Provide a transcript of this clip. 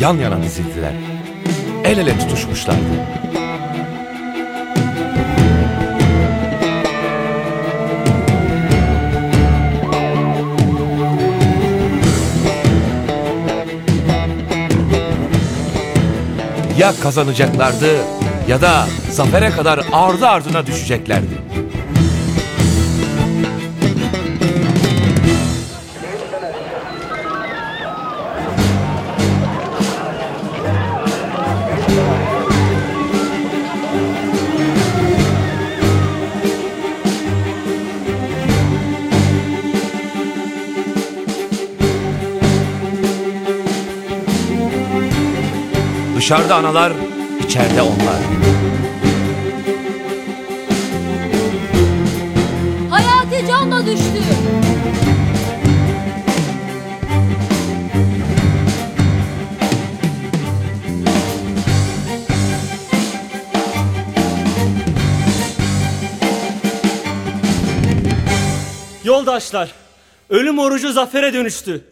yan yana dizildiler. El ele tutuşmuşlardı. Ya kazanacaklardı ya da zafere kadar ardı ardına düşeceklerdi. Dışarıda analar, içeride onlar. Hayati Can da düştü. Yoldaşlar, ölüm orucu zafere dönüştü.